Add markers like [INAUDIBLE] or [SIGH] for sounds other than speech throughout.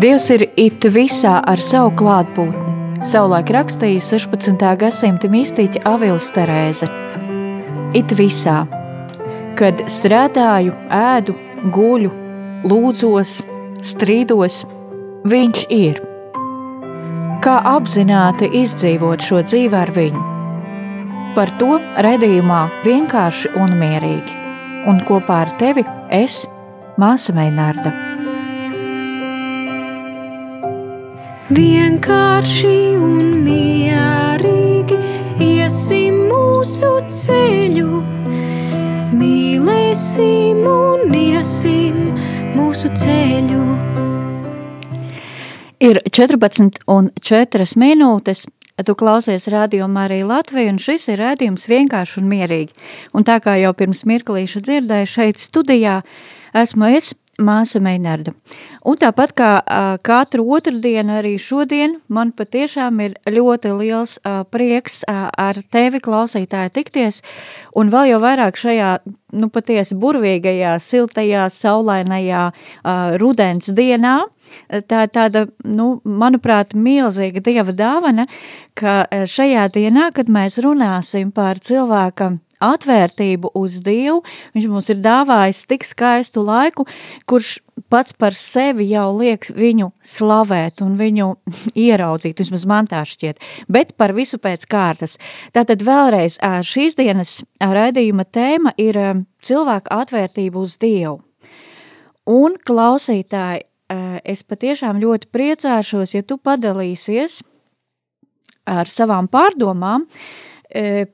Dievs ir it visā ar savu klātbūtni. Savulaik rakstīja 16. gadsimta mistiķa Avils Terēze. It visā, kad strādāju, ēdu, guļu, lūdzos, strīdos, viņš ir. Kā apzināti izdzīvot šo dzīvi ar viņu? Par to redzījumā vienkārši un mierīgi. Un kopā ar tevi es, Māsa Meinārda. Vienkārši un mierīgi iesim mūsu ceļu. Mīlēsim un iesim mūsu ceļu. Ir 14 un 4 minūtes. Tu klausies rādījumā arī Latviju, un šis ir rādījums vienkārši un mierīgi. Un tā kā jau pirms mirklīša dzirdēju šeit studijā, esmu es, māsa Meinarda. Un tāpat kā uh, katru otrdienu arī šodien, man patiešām ir ļoti liels uh, prieks uh, ar tevi klausītāji tikties, un vēl jau vairāk šajā, nu patiesi burvīgajā, siltajā, saulainajā uh, rudens dienā, tā tāda, nu, manuprāt, milzīga Dieva dāvana, ka šajā dienā, kad mēs runāsim par cilvēka atvērtību uz Dievu, viņš mums ir dāvājis tik skaistu laiku, kurš pats par sevi jau liek viņu slavēt un viņu [LAUGHS] ieraudzīt, vismaz man tā šķiet, bet par visu pēc kārtas. Tātad vēlreiz šīs dienas raidījuma tēma ir cilvēka atvērtība uz Dievu. Un klausītāji, es patiešām ļoti priecāšos, ja tu padalīsies ar savām pārdomām, uh,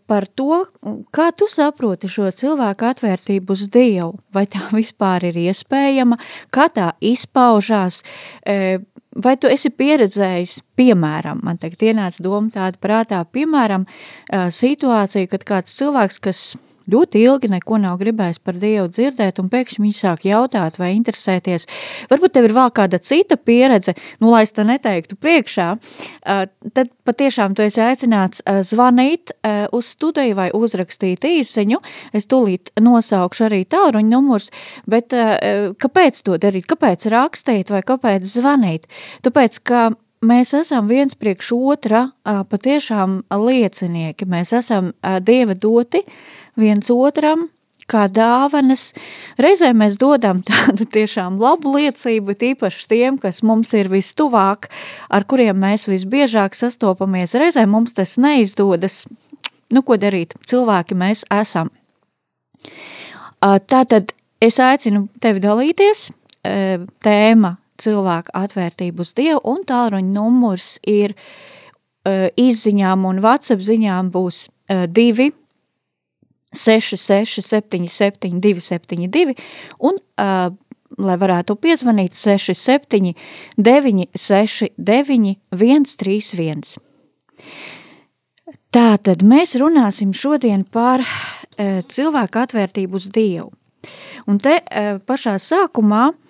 par to, kā tu saproti šo cilvēku atvērtību uz Dievu, vai tā [LAUGHS] vispār ir iespējama, kā tā izpaužās, e, vai tu esi pieredzējis, piemēram, man tagad ienāca doma tāda prātā, piemēram, e, situācija, kad kāds cilvēks, kas ļoti ilgi neko nav gribējis par Dievu dzirdēt, un pēkšņi viņš sāk jautāt vai interesēties. Varbūt tev ir vēl kāda cita pieredze, nu, lai es te neteiktu priekšā, tad patiešām tu esi aicināts zvanīt uz studiju vai uzrakstīt īsiņu. Es tūlīt nosaukšu arī tālruņa numurs, bet kāpēc to darīt? Kāpēc rakstīt vai kāpēc zvanīt? Tāpēc, ka mēs esam viens priekš otra patiešām liecinieki. Mēs esam Dieva doti, viens otram, kā dāvanas. Reizē mēs dodam tādu [LAUGHS] tiešām labu liecību, tīpaši tiem, kas mums ir vistuvāk, ar kuriem mēs visbiežāk sastopamies. Reizē mums tas neizdodas. Nu, ko darīt? Cilvēki mēs esam. Tātad es aicinu tevi dalīties. E, tēma cilvēka atvērtību uz Dievu un tālruņa numurs ir e, izziņām un WhatsApp ziņām būs e, 2 667 272 un, uh, lai varētu piezvanīt, 67 969 131. Tātad mēs runāsim šodien par uh, cilvēku atvērtību uz Dievu. Un te uh, pašā sākumā uh,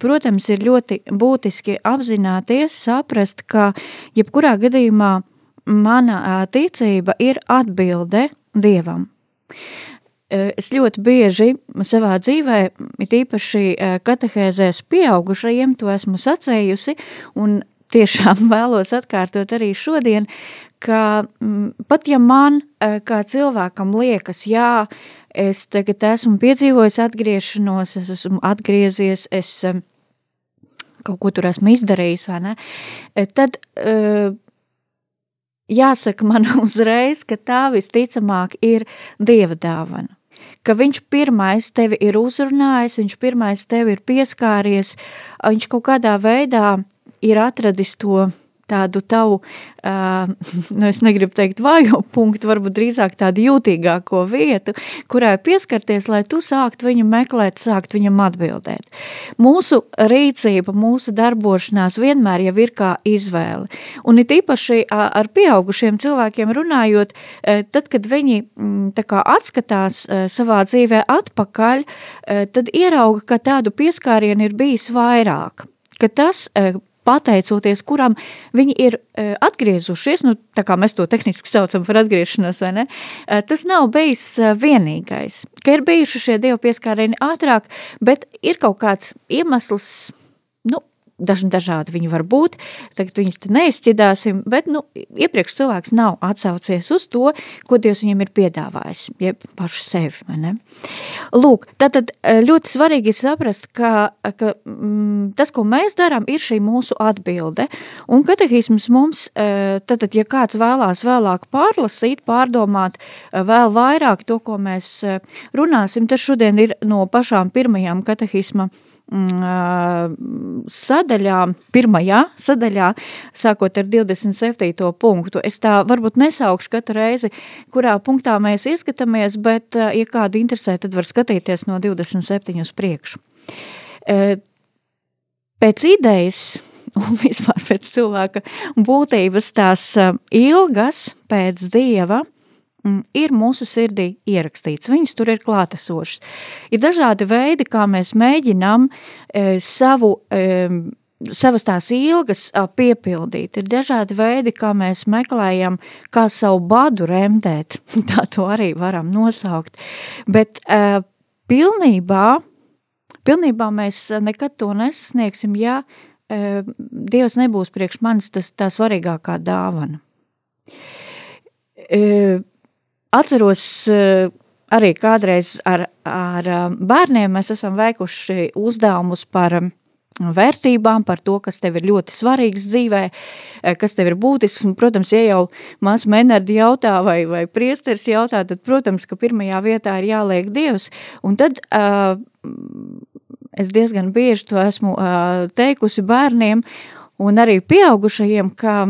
protams, ir ļoti būtiski apzināties, saprast, ka jebkurā gadījumā mana ticība ir atbilde Dievam. Es ļoti bieži savā dzīvē, it īpaši katehēzēs pieaugušajiem, to esmu sacējusi, un tiešām [LAUGHS] vēlos atkārtot arī šodien, ka pat ja man kā cilvēkam liekas, jā, es tagad esmu piedzīvojis atgriešanos, es esmu atgriezies, es kaut ko tur esmu izdarījis, vai ne, tad jāsaka man [LAUGHS] uzreiz, ka tā visticamāk ir Dieva dāvana. Ka viņš pirmais tevi ir uzrunājis, viņš pirmais tevi ir pieskāries, viņš kaut kādā veidā ir atradis to tādu tavu, uh, [LAUGHS] nu es negribu teikt vājo punktu, varbūt drīzāk tādu jūtīgāko vietu, kurai pieskarties, lai tu sākt viņu meklēt, sākt viņam atbildēt. Mūsu rīcība, mūsu darbošanās vienmēr jau ir kā izvēle. Un it īpaši ar pieaugušiem cilvēkiem runājot, tad, kad viņi tā kā atskatās savā dzīvē atpakaļ, tad ierauga, ka tādu pieskārienu ir bijis vairāk ka tas pateicoties kuram viņi ir uh, atgriezušies, nu, tā kā mēs to tehniski [LAUGHS] saucam par atgriešanos, vai ne, uh, tas nav bijis uh, vienīgais, ka ir bijuši šie dievu pieskārieni ātrāk, bet ir kaut kāds iemesls, daži dažādi viņi var būt, tagad viņus te neizšķidāsim, bet, nu, iepriekš cilvēks nav atsaucies uz to, ko Dievs viņam ir piedāvājis, jeb pašu sevi, vai ne? Lūk, tātad e, ļoti svarīgi ir saprast, ka, ka mm, tas, ko mēs darām, ir šī mūsu atbilde, un katehisms mums, e, tātad, ja kāds vēlās vēlāk pārlasīt, pārdomāt e, vēl vairāk to, ko mēs runāsim, tas šodien ir no pašām pirmajām katehisma Mm, sadaļā, pirmajā sadaļā, sākot ar 27. punktu. Es tā varbūt nesaukšu katru reizi, kurā punktā mēs ieskatāmies, bet, ja kādu interesē, tad var skatīties no 27 uz priekšu. Pēc idejas [LAUGHS] un vispār pēc cilvēka būtības tās ilgas pēc Dieva – ir mūsu sirdī ierakstīts, viņas tur ir klātesošas. Ir dažādi veidi, kā mēs mēģinām e, savu, e, savas tās ilgas a, piepildīt. Ir dažādi veidi, kā mēs meklējam, kā savu badu remdēt, [LAUGHS] tā to arī varam nosaukt. Bet e, pilnībā, pilnībā mēs nekad to nesasniegsim, ja e, Dievs nebūs priekš manis tas tā svarīgākā dāvana. E, Atceros eh, arī kādreiz ar, ar eh, bērniem mēs esam veikuši uzdevumus par mm, vērtībām, par to, kas tev ir ļoti svarīgs dzīvē, eh, kas tev ir būtisks, un, protams, ja jau mās menardi jautā vai, vai priesteris jautā, tad, protams, ka pirmajā vietā ir jāliek Dievs, un tad uh, es diezgan bieži to esmu uh, teikusi bērniem un arī pieaugušajiem, ka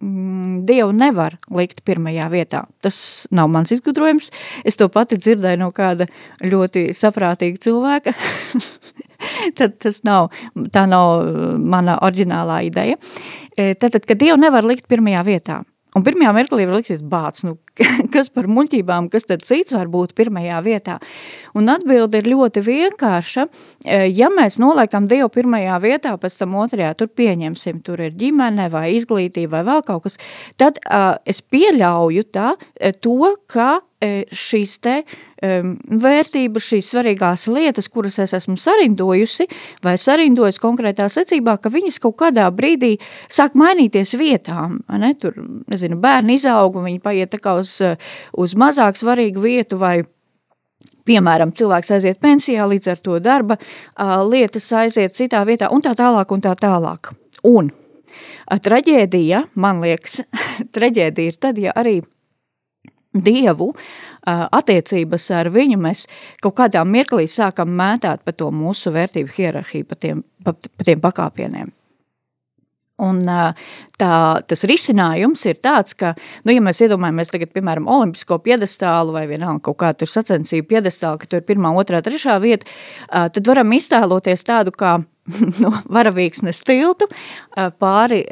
mm, Dievu nevar likt pirmajā vietā. Tas nav mans izgudrojums. Es to pati dzirdēju no kāda ļoti saprātīga cilvēka. [LAUGHS] Tad tas nav, tā nav mana oriģinālā ideja. E, Tātad, ka Dievu nevar likt pirmajā vietā. Un pirmajā mirklī var likties bāts, nu, [LAUGHS] kas par muļķībām, kas tad cits var būt pirmajā vietā. Un atbilde ir ļoti vienkārša. E, ja mēs noliekam Dievu pirmajā vietā, pēc tam otrajā, tur pieņemsim, tur ir ģimene vai izglītība vai vēl kaut kas, tad uh, es pieļauju tā, e, to, ka šīs te um, vērtības, šīs svarīgās lietas, kuras es esmu sarindojusi vai sarindojusi konkrētā secībā, ka viņas kaut kādā brīdī sāk mainīties vietām. Ne? Tur, nezinu, bērni izaug un viņi paiet tā kā uz, uz mazāk svarīgu vietu vai Piemēram, cilvēks aiziet pensijā, līdz ar to darba lietas aiziet citā vietā un tā tālāk un tā tālāk. Un traģēdija, man liekas, [LAUGHS] traģēdija ir tad, ja arī Dievu, attiecības ar viņu mēs kaut kādā mirklī sākam mētāt pa to mūsu vērtību hierarhiju, pa tiem, pa, pa tiem pakāpieniem. Un tā, tas risinājums ir tāds, ka, nu, ja mēs iedomājamies tagad, piemēram, olimpisko piedestālu vai vienalga kaut kādu tur sacensību piedestālu, ka tur ir pirmā, otrā, trešā vieta, tad varam iztēloties tādu kā [LAUGHS] no varavīksnes tiltu pāri,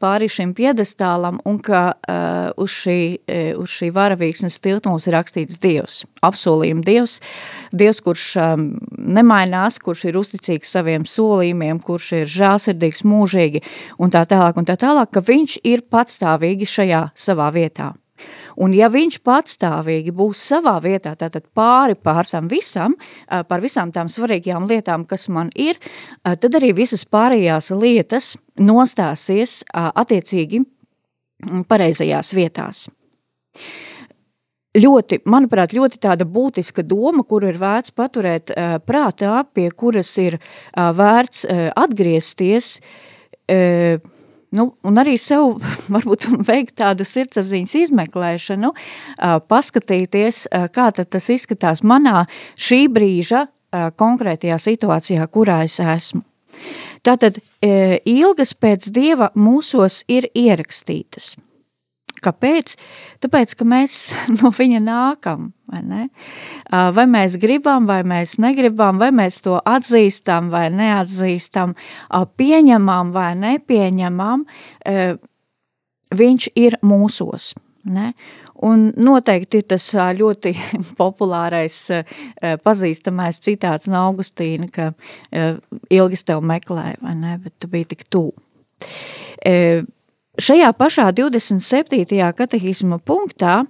pāri šim piedestālam un ka uz šī, uz šī varavīksnes tiltu mums ir rakstīts Dievs, apsolījuma Dievs, Dievs, kurš nemainās, kurš ir uzticīgs saviem solījumiem, kurš ir žālsirdīgs mūžīgi un tā tālāk un tā tālāk, ka viņš ir patstāvīgi šajā savā vietā. Un ja viņš patstāvīgi būs savā vietā, tātad pāri pārsam visam, par visām tām svarīgajām lietām, kas man ir, tad arī visas pārējās lietas nostāsies attiecīgi pareizajās vietās. Ļoti, manuprāt, ļoti tāda būtiska doma, kuru ir vērts paturēt prātā, pie kuras ir vērts atgriezties, uh, Nu, un arī sev [LAUGHS] varbūt veikt tādu sirdsapziņas izmeklēšanu, paskatīties, kā tas izskatās manā šī brīža konkrētajā situācijā, kurā es esmu. Tātad ilgas pēc Dieva mūsos ir ierakstītas. Kāpēc? Tāpēc, ka mēs [LAUGHS] no viņa nākam, vai ne? Vai mēs gribam, vai mēs negribam, vai mēs to atzīstam, vai neatzīstam, pieņemam vai nepieņemam, viņš ir mūsos, ne? Un noteikti ir tas ļoti [LAUGHS] populārais, pazīstamais citāts no Augustīna, ka ilgi tev meklēja, vai ne, bet tu biji tik tū Šajā pašā 27. katehisma punktā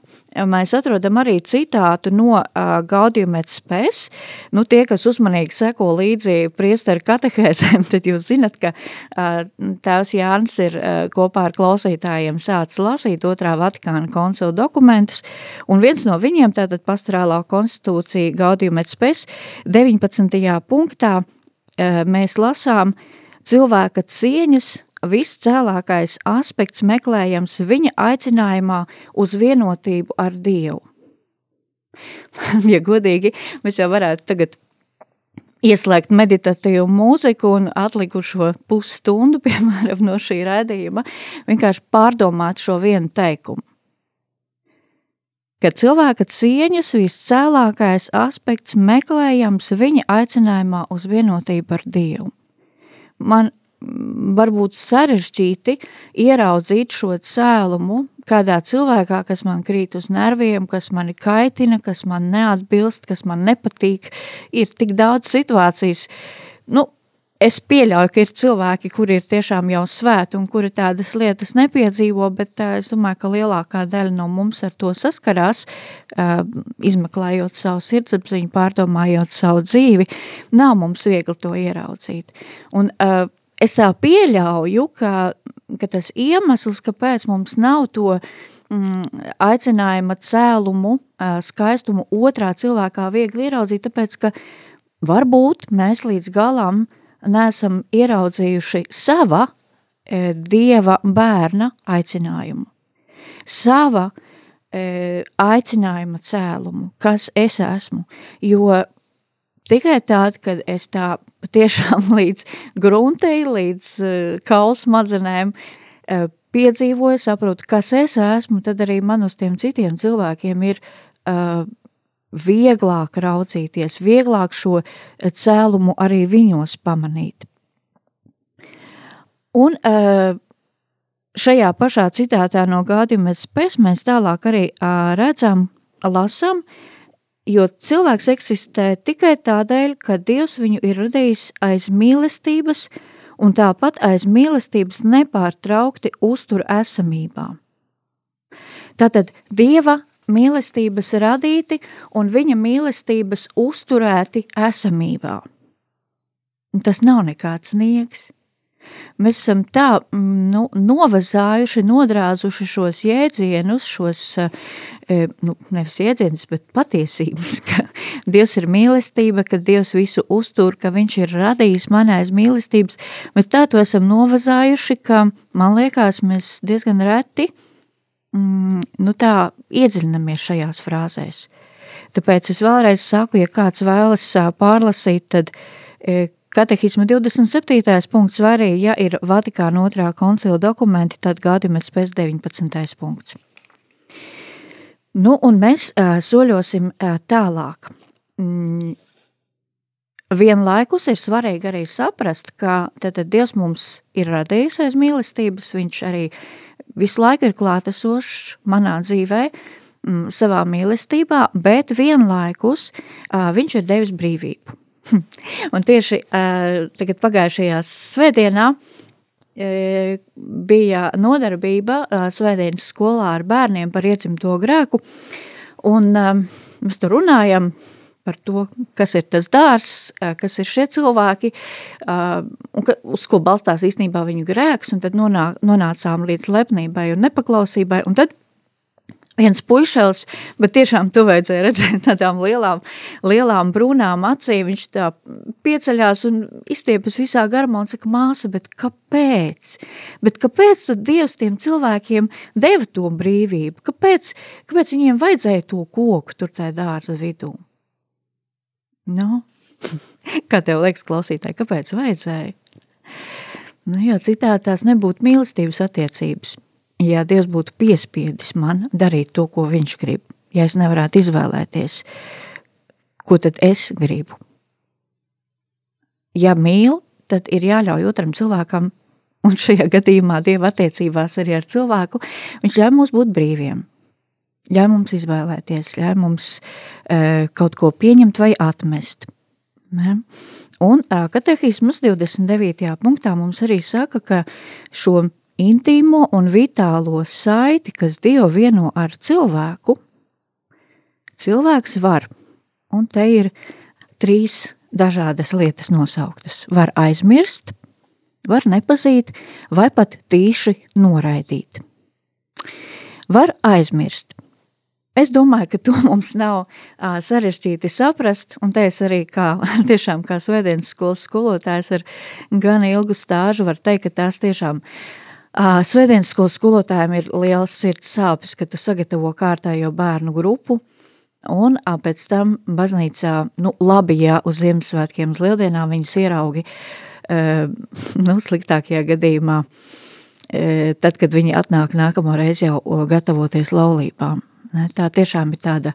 mēs atrodam arī citātu no uh, Gaudium et Spes. Nu, tie, kas uzmanīgi seko līdzi priesteru katehēzēm, [LAUGHS] tad jūs zinat, ka uh, tēvs Jānis ir uh, kopā ar klausītājiem sācis lasīt otrā Vatikāna koncila dokumentus, un viens no viņiem, tātad pastorālā konstitūcija Gaudium et Spes, 19. punktā uh, mēs lasām cilvēka cieņas viscēlākais aspekts meklējams viņa aicinājumā uz vienotību ar Dievu. [LAUGHS] ja godīgi, mēs jau varētu tagad ieslēgt meditatīvu mūziku un atlikušo pusstundu, [LAUGHS] piemēram, no šī redzījuma, vienkārši pārdomāt šo vienu teikumu. Ka cilvēka cieņas viscēlākais aspekts meklējams viņa aicinājumā uz vienotību ar Dievu. Man varbūt sarežģīti ieraudzīt šo cēlumu kādā cilvēkā, kas man krīt uz nerviem, kas mani kaitina, kas man neatbilst, kas man nepatīk. Ir tik daudz situācijas. Nu, es pieļauju, ka ir cilvēki, kuri ir tiešām jau svēti un kuri tādas lietas nepiedzīvo, bet uh, es domāju, ka lielākā daļa no mums ar to saskarās, uh, izmeklējot savu sirdsapziņu, pārdomājot savu dzīvi, nav mums viegli to ieraudzīt. Un uh, es tā pieļauju, ka, ka tas iemesls, kāpēc mums nav to mm, aicinājuma cēlumu, skaistumu otrā cilvēkā viegli ieraudzīt, tāpēc, ka varbūt mēs līdz galam neesam ieraudzījuši sava e, dieva bērna aicinājumu. Sava e, aicinājuma cēlumu, kas es esmu, jo tikai tāda, kad es tā patiešām [LAUGHS] līdz gruntei, līdz uh, kauls madzenēm uh, piedzīvoju, saprotu, kas es esmu, tad arī man uz tiem citiem cilvēkiem ir uh, vieglāk raucīties, vieglāk šo cēlumu arī viņos pamanīt. Un uh, šajā pašā citātā no Gādījumets pēc mēs tālāk arī uh, redzam, lasam, uh, jo cilvēks eksistē tikai tādēļ, ka Dievs viņu ir radījis aiz mīlestības un tāpat aiz mīlestības nepārtraukti uztur esamībā. Tātad Dieva mīlestības radīti un viņa mīlestības uzturēti esamībā. Tas nav nekāds sniegs. Mēs esam tā mm, nu, novazājuši, nodrāzuši šos jēdzienus, šos, e, nu, nevis jēdzienus, bet patiesības, [LAUGHS] ka Dievs ir mīlestība, ka Dievs visu uztur, ka viņš ir radījis manais mīlestības. Mēs tā to esam novazājuši, ka man liekas, mēs diezgan reti mm, nu, tā iedziļinamies šajās frāzēs. Tāpēc es vēlreiz saku, ja kāds vēlas pārlasīt, tad e, Katehisma 27. punkts vai arī, ja ir Vatikāna otrā koncila dokumenti, tad gādījumets pēc 19. punkts. Nu, un mēs uh, soļosim uh, tālāk. Mm, vienlaikus ir svarīgi arī saprast, ka tad, tad Dievs mums ir radījis aiz mīlestības, viņš arī visu laiku ir klātesošs manā dzīvē, mm, savā mīlestībā, bet vienlaikus uh, viņš ir devis brīvību. [LAUGHS] Un tieši tagad pagājušajā svētdienā bija nodarbība svētdienas skolā ar bērniem par iecimto grēku, un mēs tur runājam par to, kas ir tas dārs, kas ir šie cilvēki, un uz ko balstās īstenībā viņu grēks, un tad nonā, nonācām līdz lepnībai un nepaklausībai, un tad viens puišels, bet tiešām tu vajadzēja redzēt [LAUGHS] tādām lielām, lielām brūnām acīm, viņš tā pieceļās un izstiepas visā garumā un saka, māsa, bet kāpēc? Bet kāpēc tad Dievs tiem cilvēkiem deva to brīvību? Kāpēc, kāpēc viņiem vajadzēja to koku tur tajā dārza vidū? Nu, [LAUGHS] kā tev liekas klausītāji, kāpēc vajadzēja? Nu, jo citādi tās nebūtu mīlestības attiecības ja Dievs būtu piespiedis man darīt to, ko viņš grib, ja es nevarētu izvēlēties, ko tad es gribu. Ja mīl, tad ir jāļauj otram cilvēkam, un šajā gadījumā Dieva attiecībās arī ar cilvēku, viņš ļauj mums būt brīviem, ļauj mums izvēlēties, ļauj mums uh, kaut ko pieņemt vai atmest. Ne? Un uh, katehismas 29. punktā mums arī saka, ka šo intīmo un vitālo saiti, kas Dievu vieno ar cilvēku, cilvēks var, un te ir trīs dažādas lietas nosauktas. Var aizmirst, var nepazīt, vai pat tīši noraidīt. Var aizmirst. Es domāju, ka to [LAUGHS] mums nav uh, sarežģīti saprast, un te es arī kā, [LAUGHS] tiešām kā svētdienas skolas skolotājs ar gan ilgu stāžu var teikt, ka tās tiešām uh, svētdienas skolas skolotājiem ir liels sirds sāpes, ka tu sagatavo kārtējo bērnu grupu, un uh, pēc tam baznīcā, nu labi, ja uz Ziemassvētkiem uz lieldienām viņas ieraugi, uh, [LAUGHS] nu sliktākajā gadījumā, uh, tad, kad viņi atnāk nākamo reizi jau gatavoties laulībām? Tā tiešām ir tāda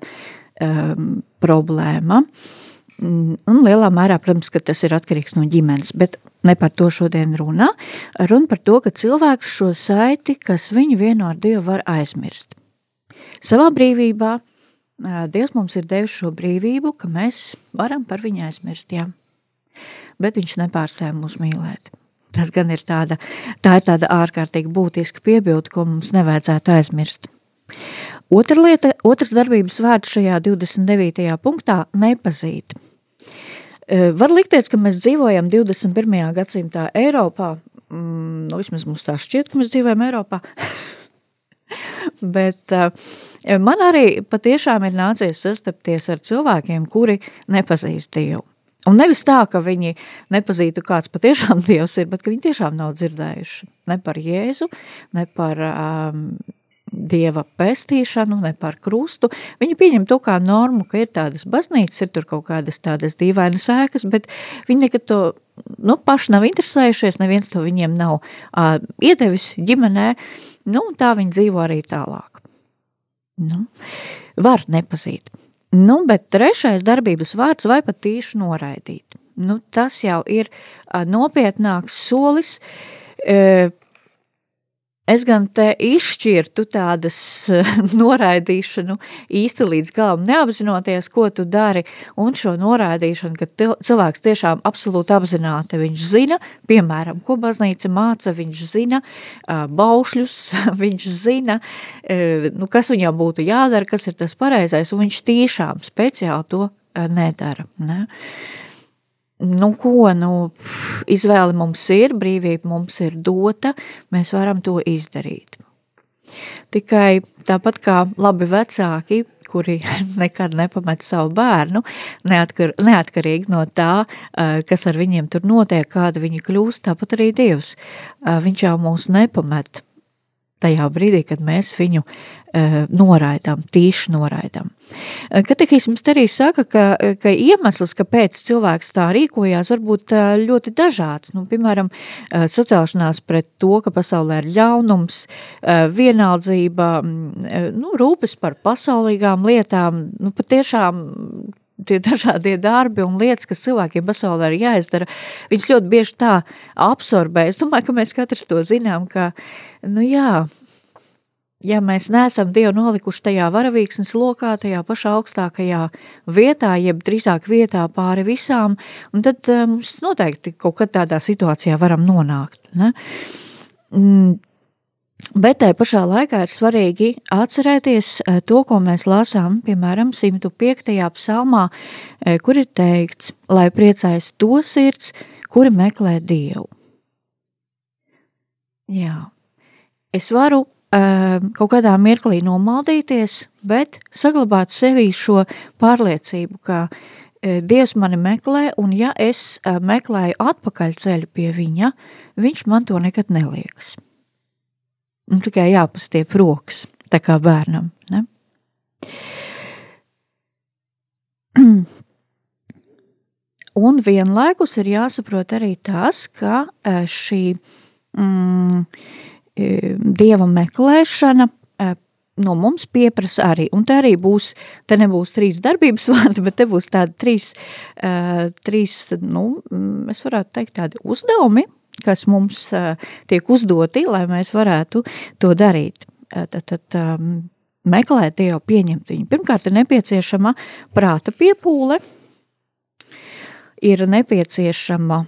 um, problēma. Mm, un lielā mērā, protams, ka tas ir atkarīgs no ģimenes, bet ne par to šodien runā. Runa par to, ka cilvēks šo saiti, kas viņu vieno ar Dievu, var aizmirst. Savā brīvībā Dievs mums ir devis šo brīvību, ka mēs varam par viņu aizmirst, jā. Bet viņš nepārstāja mūs mīlēt. Tas gan ir tāda, tā ir tāda ārkārtīgi būtiska piebilde, ko mums nevajadzētu aizmirst. Otra lieta, otrs darbības vārds šajā 29. punktā – nepazīt. Var likties, ka mēs dzīvojam 21. gadsimtā Eiropā, mm, nu vismaz mums tā šķiet, ka mēs dzīvojam Eiropā, [LAUGHS] bet uh, man arī patiešām ir nācies sastapties ar cilvēkiem, kuri nepazīst Dievu. Un nevis tā, ka viņi nepazītu, kāds patiešām [LAUGHS] Dievs ir, bet ka viņi tiešām nav dzirdējuši ne par Jēzu, ne par um, dieva pestīšanu, ne par krustu. Viņi pieņem to kā normu, ka ir tādas baznīcas, ir tur kaut kādas tādas dīvainas ēkas, bet viņi nekad to nu, paši nav interesējušies, neviens to viņiem nav uh, iedevis ģimenē, nu, tā viņi dzīvo arī tālāk. Nu, var nepazīt. Nu, bet trešais darbības vārds vai pat tīši noraidīt. Nu, tas jau ir uh, nopietnāks solis, uh, Es gan te izšķirtu tādas [LAUGHS] noraidīšanu īsti līdz galam, neapzinoties, ko tu dari, un šo noraidīšanu, ka cilvēks tiešām absolūti apzināti, viņš zina, piemēram, ko baznīca māca, viņš zina baušļus, [LAUGHS] viņš zina, nu, kas viņam būtu jādara, kas ir tas pareizais, un viņš tiešām speciāli to nedara. Ne? Nu, ko, nu, izvēle mums ir, brīvība mums ir dota, mēs varam to izdarīt. Tikai tāpat kā labi vecāki, kuri [LAUGHS] nekad nepamet savu bērnu, neatkar, neatkarīgi no tā, kas ar viņiem tur notiek, kāda viņi kļūst, tāpat arī Dievs. Viņš jau mūs nepamet tajā brīdī, kad mēs viņu uh, noraidām, tīši noraidām. Uh, Katehisms arī saka, ka, ka iemesls, kāpēc cilvēks tā rīkojās, var būt ļoti dažāds. Nu, piemēram, sacēlšanās pret to, ka pasaulē ir ļaunums, vienaldzība, uh, nu, rūpes par pasaulīgām lietām, nu, patiešām tie [LAUGHS] dažādie darbi un lietas, kas cilvēkiem pasaulē ir jāizdara, viņas ļoti bieži tā absorbē. Es domāju, ka mēs katrs to zinām, ka, nu jā, ja mēs neesam Dievu nolikuši tajā varavīksnes lokā, tajā pašā augstākajā vietā, jeb drīzāk vietā pāri visām, un tad eh, mums noteikti kaut kad tādā situācijā varam nonākt. Ne? Mm, Bet tai pašā laikā ir svarīgi atcerēties eh, to, ko mēs lasām, piemēram, 105. psalmā, eh, kur ir teikts, lai priecājas to sirds, kuri meklē Dievu. Jā, es varu kaut kādā mirklī nomaldīties, bet saglabāt sevī šo pārliecību, ka uh, Dievs mani meklē, un ja es uh, meklēju atpakaļ ceļu pie viņa, viņš man to nekad nelieks. Un tikai jāpastiep rokas, tā kā bērnam. Ne? [CLEARS THROAT] Un vienlaikus ir jāsaprot arī tas, ka e, šī mm, e, dieva meklēšana no mums pieprasa arī, un te arī būs, te nebūs trīs darbības [LAUGHS] vārdi, bet te būs tādi trīs, trīs nu, es varētu teikt tādi uzdevumi, kas mums tiek uzdoti, lai mēs varētu to darīt. Tad, tad meklēt Dievu, pieņemt viņu. Pirmkārt, ir nepieciešama prāta piepūle, ir nepieciešama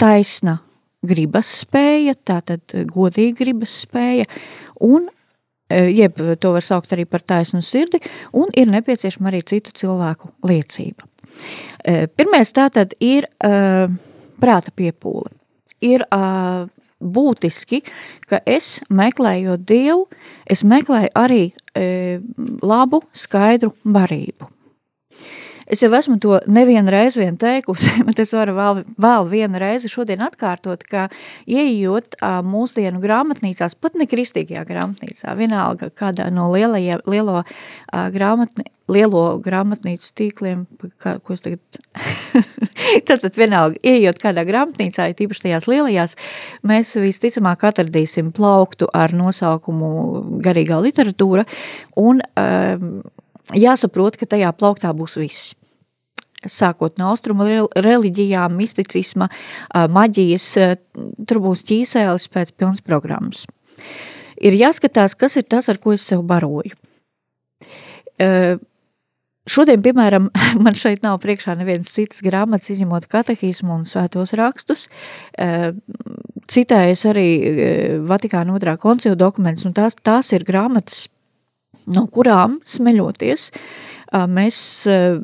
taisna gribas spēja, tātad godīga gribas spēja, un, jeb to var saukt arī par taisnu sirdi, un ir nepieciešama arī citu cilvēku liecība. Pirmais tātad ir prāta piepūle. Ir būtiski, ka es meklējot Dievu, es meklēju arī labu, skaidru barību. Es jau esmu to nevienu reizi vien teikusi, [LAUGHS] bet es varu vēl, vēl vienu reizi šodien atkārtot, ka ieejot mūsdienu grāmatnīcās, pat ne kristīgajā grāmatnīcā, vienalga kādā no lielajiem, lielo, grāmatni, lielo grāmatnīcu tīkliem, kā, ko es tagad, [LAUGHS] tad, tad vienalga, ieejot kādā grāmatnīcā, ja tīpaši tajās lielajās, mēs visticamāk atradīsim plauktu ar nosaukumu garīgā literatūra, un um, jāsaprot, ka tajā plauktā būs viss sākot no austrumu reliģijām, misticisma, maģijas, tur būs ķīsēlis pēc pilnas programmas. Ir jāskatās, kas ir tas, ar ko es sev baroju. Šodien, piemēram, [LAUGHS] man šeit nav priekšā nevienas citas grāmatas, izņemot katehismu un svētos rakstus. Citējas arī Vatikāna otrā koncila dokuments, un tās, tās ir grāmatas, no kurām smeļoties, mēs,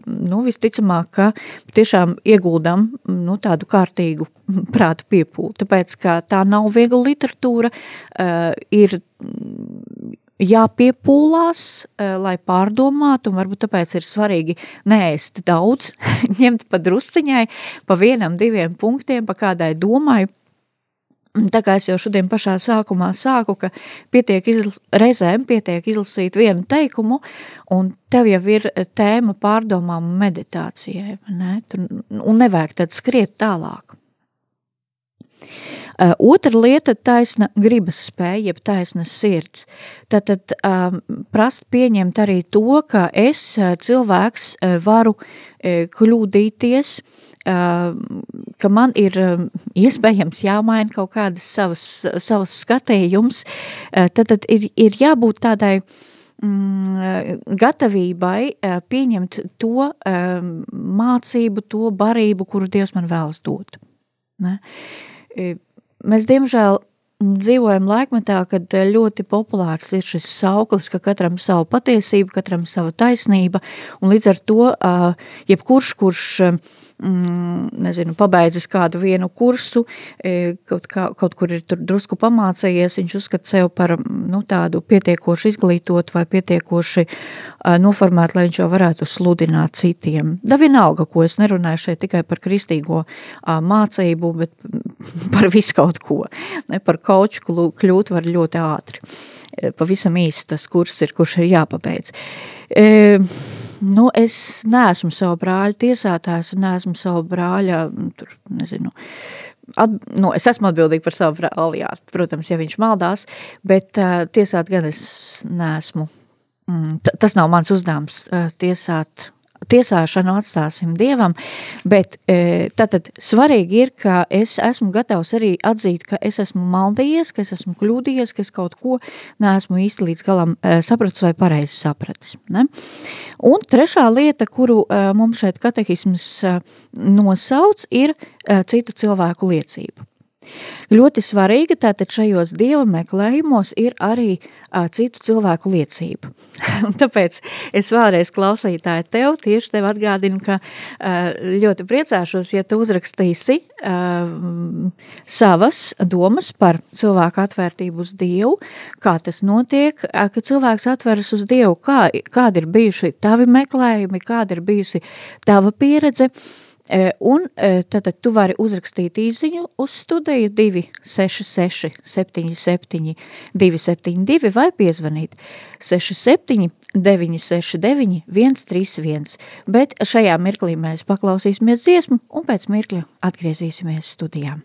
nu, visticamāk, ka tiešām ieguldam, nu, tādu kārtīgu [LAUGHS] prātu piepūli, tāpēc, ka tā nav viegla literatūra, ir jāpiepūlās, lai pārdomātu, un varbūt tāpēc ir svarīgi neēst daudz, [LAUGHS] ņemt pa drusciņai, pa vienam, diviem punktiem, pa kādai domai, Tā kā es jau šodien pašā sākumā sāku, ka pietiek izlas, reizēm pietiek izlasīt vienu teikumu, un tev jau ir tēma pārdomām meditācijai, ne? Un nevajag tad skriet tālāk. Uh, otra lieta – taisna gribas spēja, jeb taisna sirds. Tātad um, prast pieņemt arī to, ka es, cilvēks, varu kļūdīties, ka man ir iespējams jāmaina kaut kādas savas, savas skatījums, tad, tad ir, ir jābūt tādai mm, gatavībai pieņemt to mācību, to barību, kuru Dievs man vēlas dot. Ne? Mēs, diemžēl, dzīvojam laikmetā, kad ļoti populārs ir šis sauklis, ka katram savu patiesību, katram sava taisnība, un līdz ar to jebkurš, kurš mm, nezinu, pabeidzis kādu vienu kursu, e, kaut, kā, kaut kur ir tur drusku pamācējies, viņš uzskata sev par nu, tādu pietiekoši izglītot vai pietiekoši uh, noformēt, lai viņš jau varētu sludināt citiem. Da vienalga, ko es nerunāju šeit tikai par kristīgo mācību, bet [LAUGHS] par visu kaut ko. Ne, par kauču kļūt var ļoti ātri. E, pavisam īsti tas kurs ir, kurš ir jāpabeidz. E, nu, es neesmu savu brāļa tiesātājs un neesmu savu brāļa, tur, nezinu, at, nu, es esmu atbildīgi par savu brāli, jā, protams, ja viņš maldās, bet uh, tiesāt gan es neesmu. Mm, tas nav mans uzdevums uh, tiesāt tiesāšanu atstāsim Dievam, bet e, tātad svarīgi ir, ka es esmu gatavs arī atzīt, ka es esmu maldījies, ka es esmu kļūdījies, ka es kaut ko neesmu īsti līdz galam e, sapratis vai pareizi sapratis. Ne? Un trešā lieta, kuru e, mums šeit katehisms nosauc, ir citu cilvēku liecība. Ļoti svarīga tātad šajos dieva meklējumos ir arī a, citu cilvēku liecība. [LAUGHS] Tāpēc es vēlreiz klausītāju tev, tieši tev atgādinu, ka a, ļoti priecāšos, ja tu uzrakstīsi a, savas domas par cilvēku atvērtību uz Dievu, kā tas notiek, a, ka cilvēks atveras uz Dievu, kā, kādi ir bijuši tavi meklējumi, kāda ir bijusi tava pieredze, Un tad tu vari uzrakstīt īziņu uz studiju 266 77 272 vai piezvanīt 67 969 131, bet šajā mirklī mēs paklausīsimies dziesmu un pēc mirkļa atgriezīsimies studijām.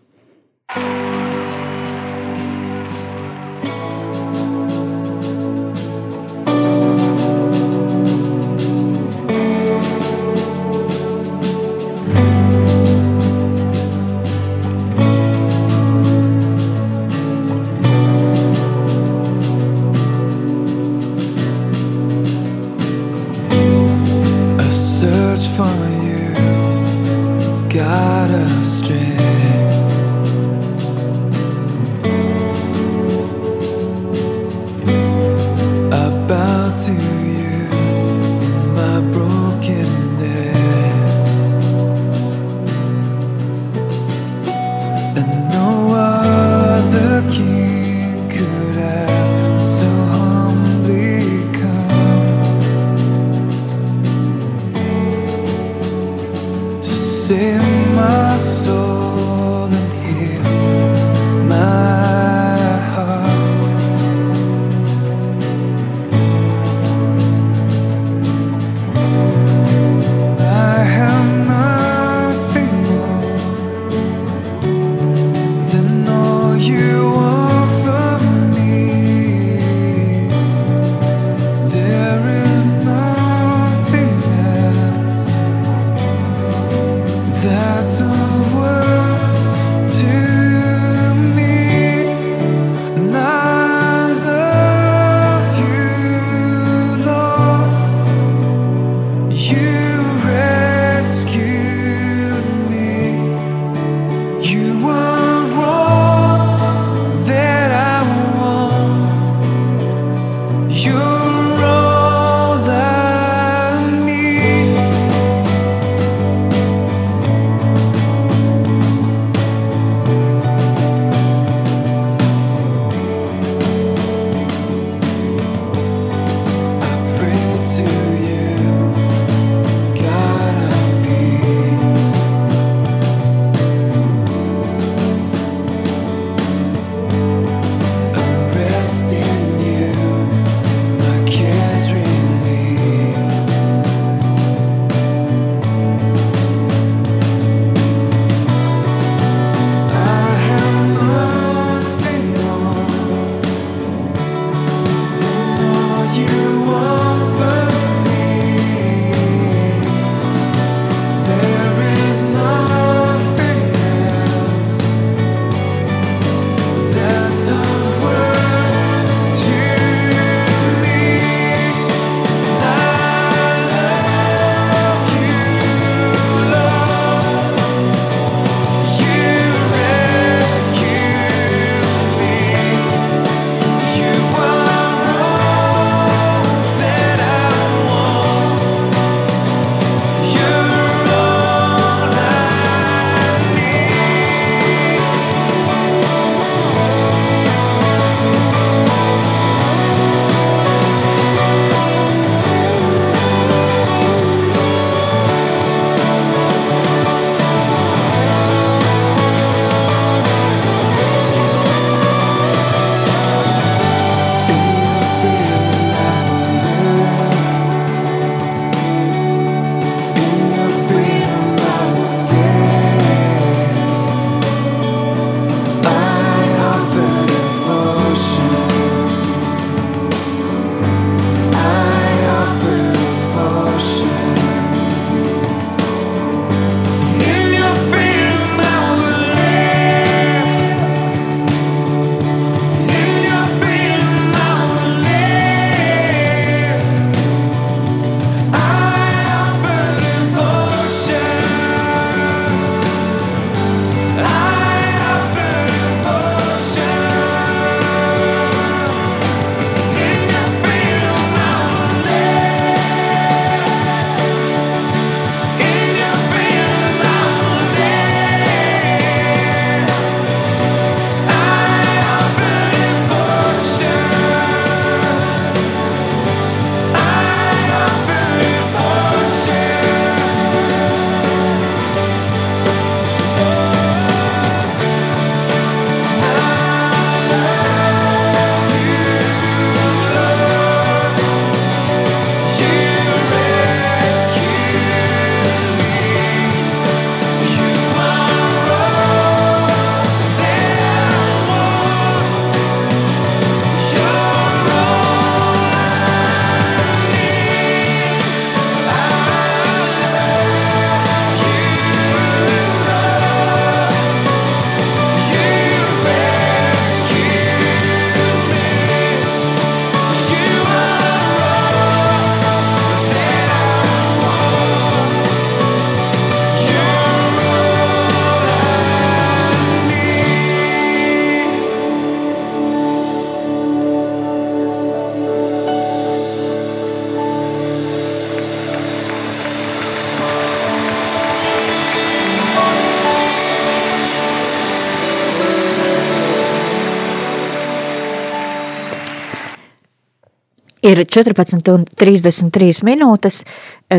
Ir 14 un 33 minūtes,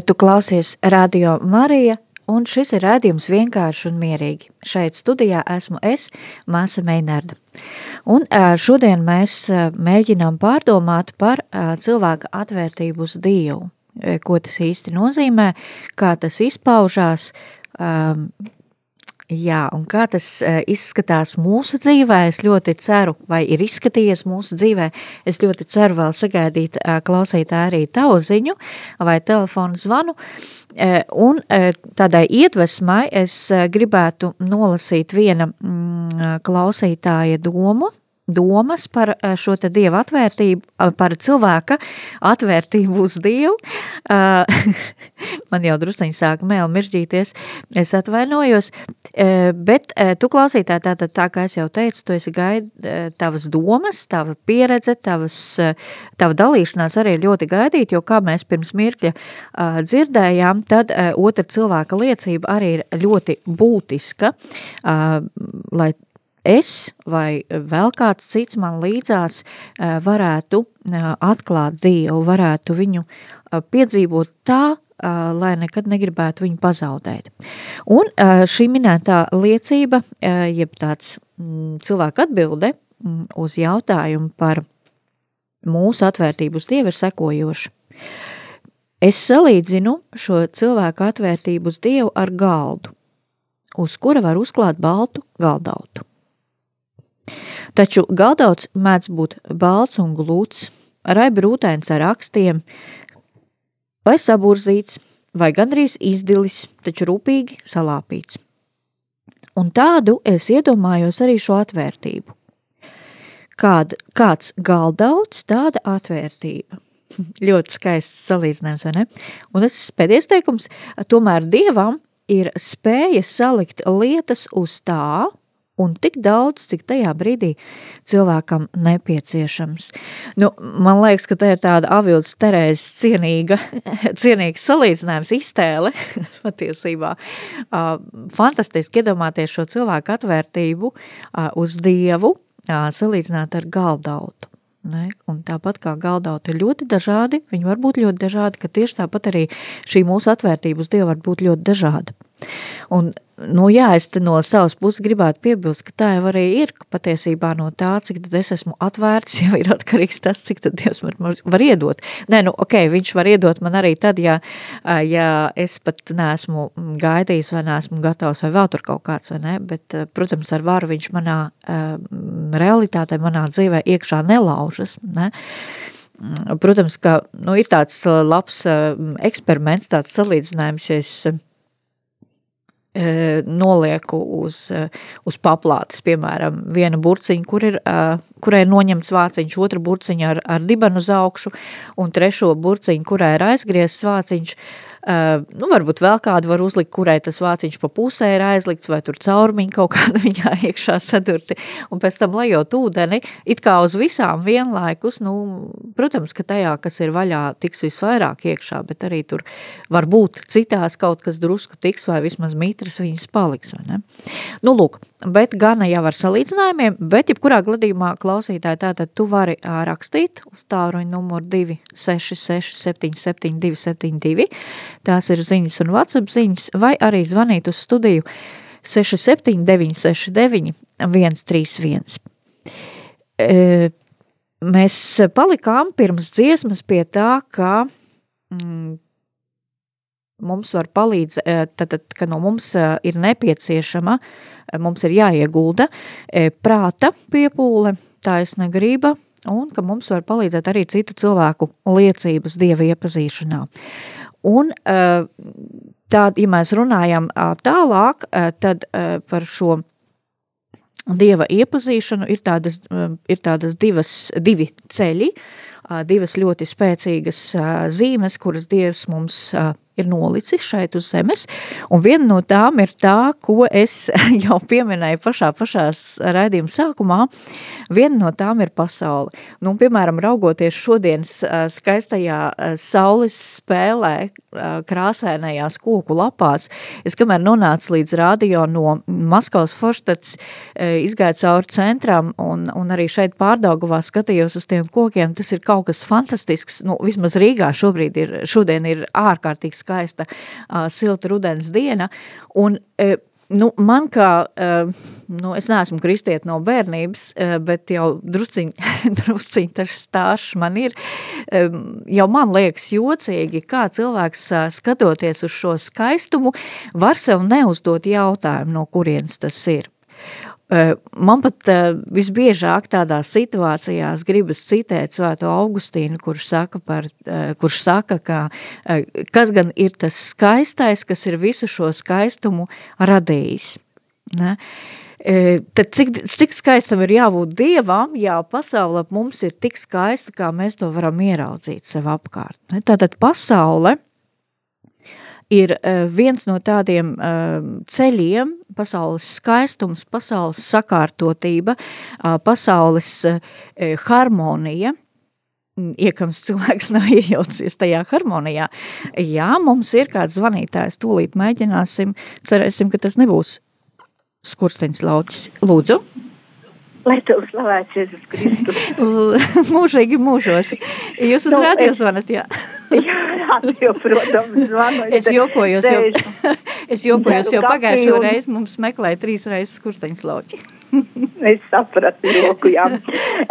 tu klausies Radio Marija, un šis ir rādījums vienkārši un mierīgi. Šeit studijā esmu es, māsa Meinarda. Un šodien mēs mēģinām pārdomāt par cilvēka atvērtību uz Dievu. Ko tas īsti nozīmē, kā tas izpaužās, Jā, un kā tas uh, izskatās mūsu dzīvē, es ļoti ceru, vai ir izskatījies mūsu dzīvē, es ļoti ceru vēl sagaidīt uh, klausīt arī tavu ziņu vai telefonu zvanu, uh, un tādai iedvesmai es gribētu nolasīt viena mm, klausītāja domu, domas par eh, šo te dievu atvērtību, eh, par cilvēka atvērtību uz dievu. Eh, [LAUGHS] man jau drusciņi sāka mēl miržģīties, es atvainojos, bet tu klausītāji tātad tā, kā es jau teicu, tu esi gaid, tavas domas, tava pieredze, tavas, tava dalīšanās arī ļoti gaidīt, jo kā mēs pirms mirkļa dzirdējām, tad otra cilvēka liecība arī ir ļoti būtiska, lai es vai vēl kāds cits man līdzās eh, varētu eh, atklāt Dievu, varētu viņu eh, piedzīvot tā, lai nekad negribētu viņu pazaudēt. Un šī minētā liecība, jeb tāds mm, cilvēka atbilde mm, uz jautājumu par mūsu atvērtību uz Dievu ir sekojoša. Es salīdzinu šo cilvēku atvērtību uz Dievu ar galdu, uz kura var uzklāt baltu galdautu. Taču galdauts mēdz būt balts un glūts, raibrūtēns ar rakstiem, vai saburzīts, vai gandrīz izdilis, taču rūpīgi salāpīts. Un tādu es iedomājos arī šo atvērtību. Kād, kāds galdauts, tāda atvērtība. [LAUGHS] Ļoti skaists salīdzinājums, vai ne? Un tas pēdējais teikums, tomēr Dievam ir spēja salikt lietas uz tā, un tik daudz, cik tajā brīdī cilvēkam nepieciešams. Nu, man liekas, ka tā ir tāda avildes Terēzes cienīga, [LAUGHS] cienīgs salīdzinājums, iztēle [LAUGHS] patiesībā. Uh, fantastiski iedomāties šo cilvēku atvērtību uh, uz Dievu, uh, salīdzināt ar galdautu. Ne? Un tāpat kā galdauti ir ļoti dažādi, viņi var būt ļoti dažādi, ka tieši tāpat arī šī mūsu atvērtība uz Dievu var būt ļoti dažāda. Un Nu, jā, es no savas puses gribētu piebilst, ka tā jau arī ir, ka patiesībā no tā, cik tad es esmu atvērts, [LAUGHS] jau ir atkarīgs tas, cik tad Dievs man var iedot. Nē, nu, ok, viņš var iedot man arī tad, ja, ja es pat neesmu gaidījis vai neesmu gatavs vai vēl tur kaut kāds, vai ne, bet, protams, ar varu viņš manā realitātē, manā dzīvē iekšā nelaužas, ne. Protams, ka, nu, ir tāds labs eksperiments, tāds salīdzinājums, ja es nolieku uz, e, uz paplātes, piemēram, viena burciņa, kur ir, e, kurai ir noņemts vāciņš, otra burciņa ar, ar dibanu uz augšu, un trešo burciņu, kurai ir aizgriezts vāciņš, Uh, nu, varbūt vēl kādu var uzlikt, kurai tas vāciņš pa pusē ir aizlikts, vai tur caurumiņi kaut kāda [LAUGHS] viņā iekšā sadurti, un pēc tam lejot ūdeni, it kā uz visām vienlaikus, nu, protams, ka tajā, kas ir vaļā, tiks visvairāk iekšā, bet arī tur var būt citās kaut kas drusku tiks, vai vismaz mitras viņas paliks, vai ne? Nu, lūk, bet gana jau ar salīdzinājumiem, bet jebkurā gadījumā klausītāji tātad tu vari rakstīt uz tāruņu numuru 266 77 272, tās ir ziņas un WhatsApp ziņas, vai arī zvanīt uz studiju 67969 131. E, mēs palikām pirms dziesmas pie tā, ka mm, mums var palīdzēt, tad, tad, ka no mums ir nepieciešama, e, mums ir jāiegulda prāta piepūle, taisnība, un ka mums var palīdzēt arī citu cilvēku liecības dieva iepazīšanā. Un eh, tād, ja mēs runājam tālāk, eh, tad par šo Dieva iepazīšanu ir tādas, ir tādas divas, divi ceļi, divas ļoti spēcīgas zīmes, kuras Dievs mums ir nolicis šeit uz zemes, un viena no tām ir tā, ko es [LAUGHS] jau pieminēju pašā pašās raidījuma sākumā, viena no tām ir pasaule. Nu, piemēram, raugoties šodienas skaistajā saules spēlē, krāsēnajās koku lapās, es kamēr nonācu līdz radio no Maskavas Forštats, izgāju cauri centram un, un arī šeit pārdaugavā skatījos uz tiem kokiem, tas ir kaut kas fantastisks, nu, vismaz Rīgā šobrīd ir, šodien ir ārkārtīgi skaista uh, silta rudens diena, un uh, Nu, man kā, nu, es neesmu kristiet no bērnības, bet jau drusciņ, [LAUGHS] drusciņ tas stāsts man ir, jau man liekas jocīgi, kā cilvēks skatoties uz šo skaistumu, var sev neuzdot jautājumu, no kurienes tas ir. Man pat visbiežāk tādās situācijās gribas citēt Svēto Augustīnu, kurš saka, par, kurš saka ka, kas gan ir tas skaistais, kas ir visu šo skaistumu radījis. Ne? Tad cik, cik skaistam ir jābūt Dievam, jā, pasaule mums ir tik skaista, kā mēs to varam ieraudzīt sev apkārt. Ne? Tātad pasaule – ir uh, viens no tādiem uh, ceļiem, pasaules skaistums, pasaules sakārtotība, pasaules uh, harmonija, mm, iekams [LAUGHS] cilvēks nav iejaucies tajā harmonijā. Jā, mums ir kāds zvanītājs, tūlīt mēģināsim, cerēsim, ka tas nebūs skursteņs lauķis. Lūdzu. Lai tev slavēts Jēzus Kristus. [LAUGHS] Mūžīgi mūžos. Jūs uz nu, radio es, zvanat, jā? [LAUGHS] jā, radio, protams, zvanu. Es jokojos, jo, [LAUGHS] es jokojos, jo pagājušo un... reizi mums meklēja trīs reizes kursteņas lauķi. es sapratu joku, jā.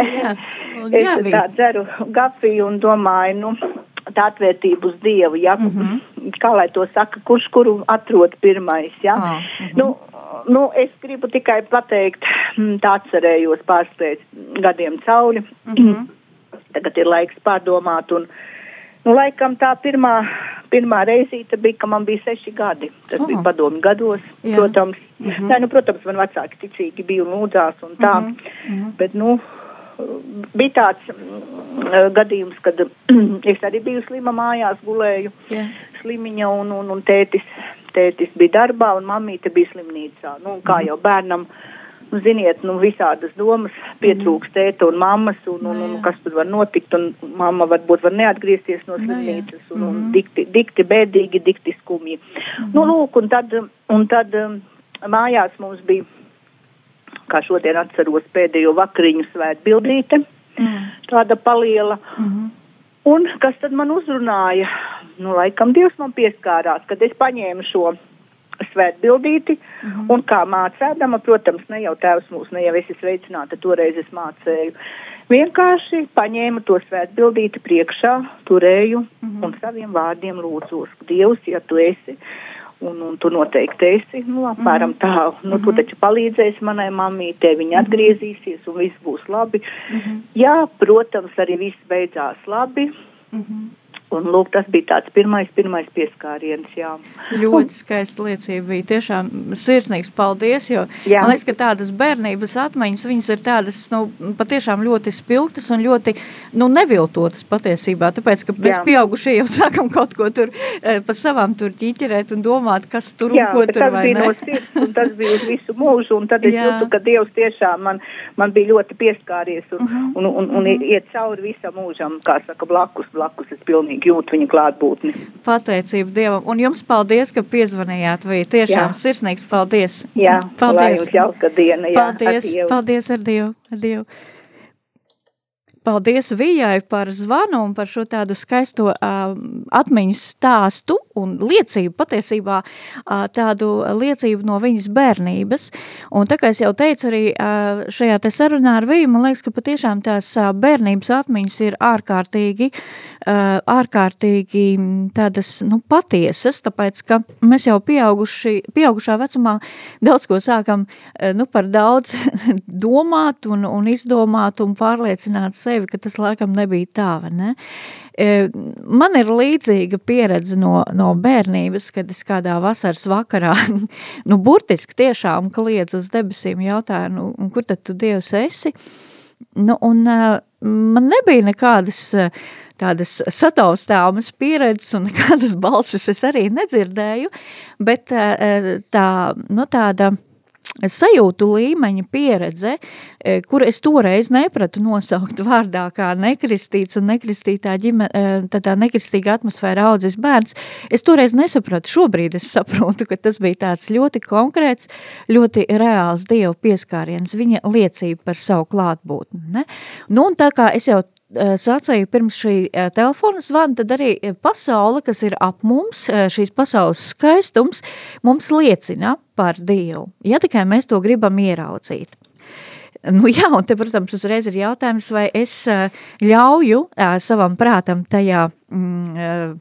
jā. jā es tā dzeru gafiju un domāju, nu, tā atvērtība uz Dievu, ja, mm -hmm. kā lai to saka, kurš kuru atrod pirmais, ja. Ah, mm -hmm. Nu, nu, es gribu tikai pateikt, mm, tā atcerējos pārspēt gadiem cauri. Mm -hmm. Tagad ir laiks pārdomāt un, nu, laikam tā pirmā, pirmā reizīte bija, ka man bija seši gadi. Tas oh. bija padomi gados, Jā. protams. Mm -hmm. Nē, nu, protams, man vecāki ticīgi bija un lūdzās un tā, mm -hmm. bet, nu, bija tāds mm, gadījums, kad [CLEARS THROAT] es arī biju slima mājās, gulēju yeah. slimiņa un, un, un tētis tētis bija darbā un mamīte bija slimnīcā. Nu, kā mhm. jau bērnam, nu, ziniet, nu, visādas domas pietrūks mhm. tēta un mammas, un, un, un, un kas tur var notikt, un mamma varbūt var neatgriezties no slimnīcas, un, un mhm. dikti, dikti bēdīgi, dikti skumji. Nu, lūk, un tad, un tad um, mājās mums bija, kā šodien atceros, pēdējo vakariņu svētbildīte, tāda paliela. Mm -hmm. Un kas tad man uzrunāja? Nu, laikam Dievs man pieskārās, kad es paņēmu šo svētbildīti, mm -hmm. un kā mācēdama, protams, ne jau tēvs mūs, ne jau es esmu sveicināta, toreiz es mācēju, vienkārši paņēmu to svētbildīti priekšā, turēju mm -hmm. un saviem vārdiem lūdzos, Dievs, ja tu esi, un, un tu noteikti esi, nu, apmēram mm -hmm. tā, nu, mm -hmm. tu mhm. taču palīdzēsi manai mamītē, viņa mhm. atgriezīsies un viss būs labi. Mm -hmm. Jā, protams, arī viss beidzās labi. Mm -hmm. Un, lūk, tas bija tāds pirmais, pirmais pieskāriens, jā. Ļoti skaista liecība bija, tiešām sirsnīgs paldies, jo jā. man liekas, ka tādas bērnības atmiņas, viņas ir tādas, nu, patiešām ļoti spilgtas un ļoti, nu, neviltotas patiesībā, tāpēc, ka mēs jā. pieaugušie jau [LAUGHS] sākam kaut ko tur eh, pa savām tur ķiķerēt un domāt, kas tur jā, un ko tur, vai ne? No sirds, un tas bija uz visu mūžu, un tad es jā. jūtu, ka Dievs tiešām man, man bija ļoti pieskāries un, uh -huh. un, un, un, un uh -huh. iet cauri visam mūžam, kā saka, blakus, blakus, es pilnīgi pilnīgi jūt viņa klātbūtni. Pateicība Dievam, un jums paldies, ka piezvanījāt, vai tiešām jā. sirsnīgs paldies. Jā, paldies. Lai jums jauka diena. Jā, paldies, ar paldies ar Dievu, ar Dievu. Paldies Vijai par zvanu un par šo tādu skaisto uh, atmiņu stāstu un liecību, patiesībā uh, tādu liecību no viņas bērnības. Un tā kā es jau teicu arī uh, šajā te sarunā ar Viju, man liekas, ka patiešām tās uh, bērnības atmiņas ir ārkārtīgi, uh, ārkārtīgi tādas, nu, patiesas, tāpēc, ka mēs jau pieauguši, pieaugušā vecumā daudz ko sākam, uh, nu, par daudz [LAUGHS] domāt un, un izdomāt un pārliecināt sevi sevi, ka tas laikam nebija tā, vai ne? E, man ir līdzīga pieredze no, no bērnības, kad es kādā vasaras vakarā, [LAUGHS] nu, burtiski tiešām kliedz uz debesīm jautāju, nu, kur tad tu Dievs esi? Nu, un man nebija nekādas tādas sataustāmas pieredzes un [LAUGHS] nekādas balsis es arī nedzirdēju, bet tā, nu, tāda sajūtu līmeņa pieredze, e, kur es toreiz nepratu nosaukt vārdā kā nekristīts un nekristītā ģime, e, tādā nekristīga atmosfēra audzis bērns, es toreiz nesapratu, šobrīd es saprotu, ka tas bija tāds ļoti konkrēts, ļoti reāls Dieva pieskāriens, viņa liecība par savu klātbūtni. Ne? Nu, un tā kā es jau Eh, sacīju pirms šī eh, telefona zvana, tad arī eh, pasaule, kas ir ap mums, šīs pasaules skaistums, mums liecina par Dievu, ja tikai mēs to gribam ieraudzīt. Nu jā, un te, protams, uzreiz ir jautājums, vai es ļauju savam prātam tajā mm,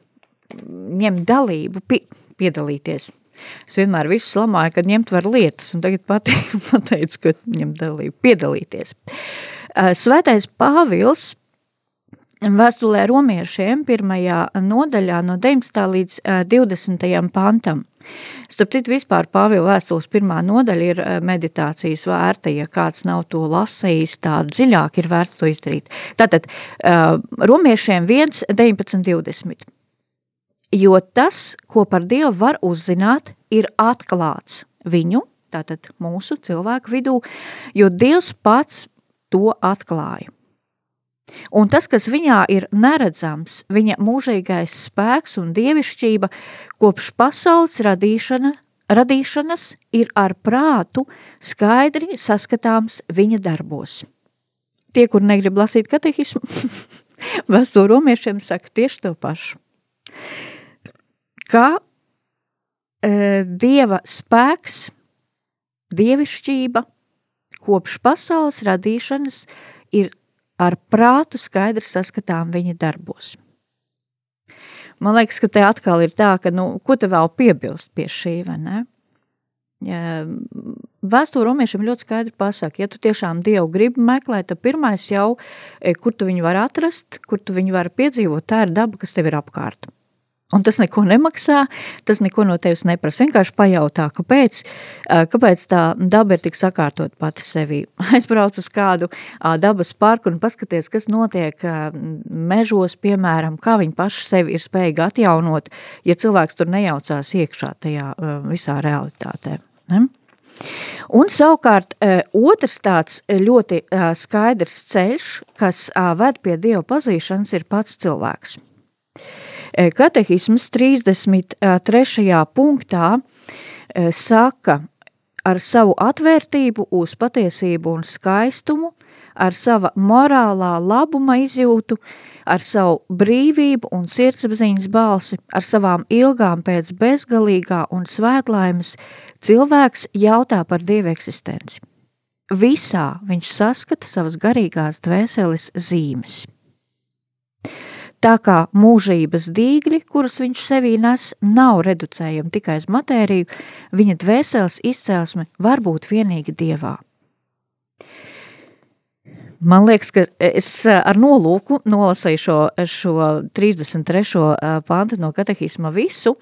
ņemt dalību, pi, piedalīties. Es vienmēr visu slamāju, kad ņemt var lietas, un tagad pati [LAUGHS] pateicu, ka ņemt dalību, piedalīties. Svētais Pāvils Vēstulē romiešiem pirmajā nodaļā no 19. līdz 20. pantam. Starp citu, vispār Pāvila vēstules pirmā nodaļa ir meditācijas vērta, ja kāds nav to lasījis, tā dziļāk ir vērts to izdarīt. Tātad, romiešiem 1, 19, 20. Jo tas, ko par Dievu var uzzināt, ir atklāts viņu, tātad mūsu cilvēku vidū, jo Dievs pats to atklāja. Un tas, kas viņā ir neredzams, viņa mūžīgais spēks un dievišķība, kopš pasaules radīšana, radīšanas ir ar prātu skaidri saskatāms viņa darbos. Tie, kur negrib lasīt katehismu, [LAUGHS] vēsto romiešiem saka tieši to pašu. Kā e, dieva spēks, dievišķība kopš pasaules radīšanas ir ar prātu skaidri saskatām viņa darbos. Man liekas, ka te atkal ir tā, ka, nu, ko te vēl piebilst pie šī, vai ne? Vēsturi romiešiem ļoti skaidri pasaka, ja tu tiešām Dievu gribi meklēt, tad pirmais jau, e, kur tu viņu var atrast, kur tu viņu var piedzīvot, tā ir daba, kas tev ir apkārt. Un tas neko nemaksā, tas neko no tevis neprasa. Vienkārši pajautā, kāpēc, kāpēc tā daba ir tik sakārtot pati sevī. [LAUGHS] Aizbrauc uz kādu dabas parku un paskaties, kas notiek mežos, piemēram, kā viņi paši sevi ir spējīgi atjaunot, ja cilvēks tur nejaucās iekšā tajā visā realitātē. Ne? Un savukārt otrs tāds ļoti skaidrs ceļš, kas ved pie Dieva pazīšanas, ir pats cilvēks – katehisms 33. punktā eh, saka, ar savu atvērtību uz patiesību un skaistumu, ar sava morālā labuma izjūtu, ar savu brīvību un sirdsapziņas balsi, ar savām ilgām pēc bezgalīgā un svētlaimes, cilvēks jautā par Dieva eksistenci. Visā viņš saskata savas garīgās dvēseles zīmes. Tā kā mūžības dīgļi, kurus viņš sevī nes, nav reducējami tikai uz matēriju, viņa dvēseles izcelsme var būt vienīgi dievā. Man liekas, ka es ar nolūku nolasīju šo, šo 33. pantu no katehisma visu,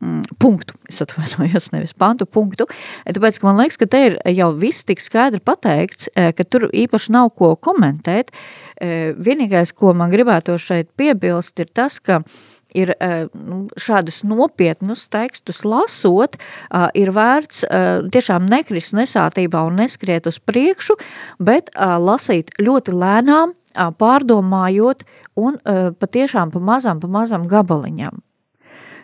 mm, punktu, es atvainojos, nevis pantu punktu, tāpēc, ka man liekas, ka te ir jau viss tik skaidri pateikts, ka tur īpaši nav ko komentēt, uh, Vienīgais, ko man gribētu šeit piebilst, ir tas, ka ir nu, šādus nopietnus tekstus lasot, ir vērts tiešām nekrist nesātībā un neskriet uz priekšu, bet lasīt ļoti lēnām, pārdomājot un patiešām pa mazam, pa mazam gabaliņam.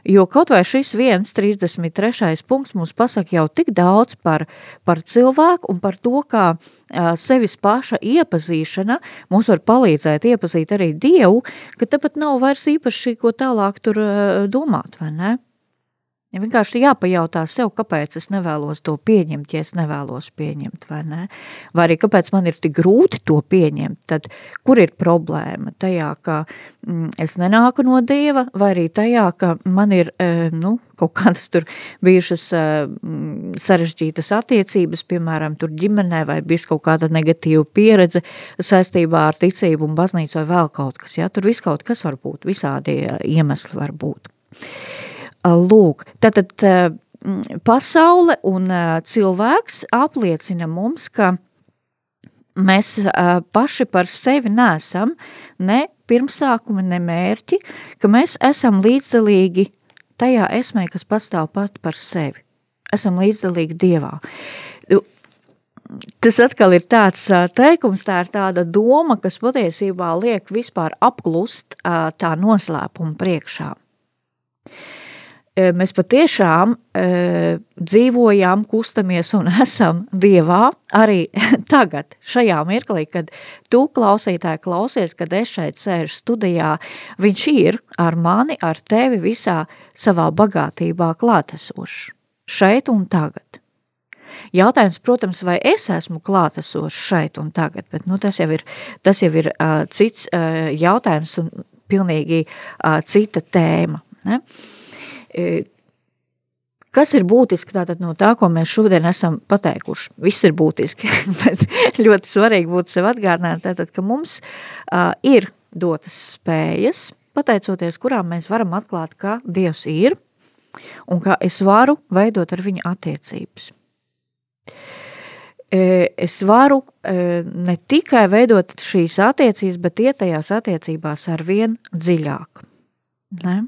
Jo kaut vai šis viens 33. punkts mums pasaka jau tik daudz par, par cilvēku un par to, kā sevis paša iepazīšana mums var palīdzēt iepazīt arī Dievu, ka tāpat nav vairs īpaši ko tālāk tur domāt, vai ne? Ja vienkārši jāpajautā sev, kāpēc es nevēlos to pieņemt, ja es nevēlos pieņemt, vai ne? Vai arī kāpēc man ir tik grūti to pieņemt, tad kur ir problēma? Tajā, ka mm, es nenāku no Dieva, vai arī tajā, ka man ir, e, nu, kaut kādas tur bijušas e, mm, sarežģītas attiecības, piemēram, tur ģimenē, vai bijuši kaut kāda negatīva pieredze saistībā ar ticību un baznīcu vai vēl kaut kas, ja? Tur viss kaut kas var būt, visādi iemesli var būt. Lūk, tātad pasaule un cilvēks apliecina mums, ka mēs paši par sevi nesam ne pirmsākumi, ne mērķi, ka mēs esam līdzdalīgi tajā esmē, kas pastāv pat par sevi. Esam līdzdalīgi Dievā. Tas atkal ir tāds teikums, tā ir tāda doma, kas patiesībā liek vispār apklust tā noslēpuma priekšā mēs patiešām e, dzīvojam, kustamies un [LAUGHS] esam Dievā arī [LAUGHS] tagad, šajā mirklī, kad tu klausītāji klausies, kad es šeit sēžu studijā, viņš ir ar mani, ar tevi visā savā bagātībā klātesošs, šeit un tagad. Jautājums, protams, vai es esmu klātesošs šeit un tagad, bet nu, tas jau ir, tas jau ir uh, cits uh, jautājums un pilnīgi uh, cita tēma. Ne? Uh, kas ir būtiski tātad no tā, ko mēs šodien esam pateikuši? Viss ir būtiski, [LAUGHS] bet ļoti svarīgi būtu sev atgādināt, tātad, ka mums uh, ir dotas spējas, pateicoties kurām mēs varam atklāt, ka Dievs ir un ka es varu veidot ar viņu attiecības. Es varu ne tikai veidot šīs attiecības, bet iet tajās attiecībās ar vien dziļāk. Ne?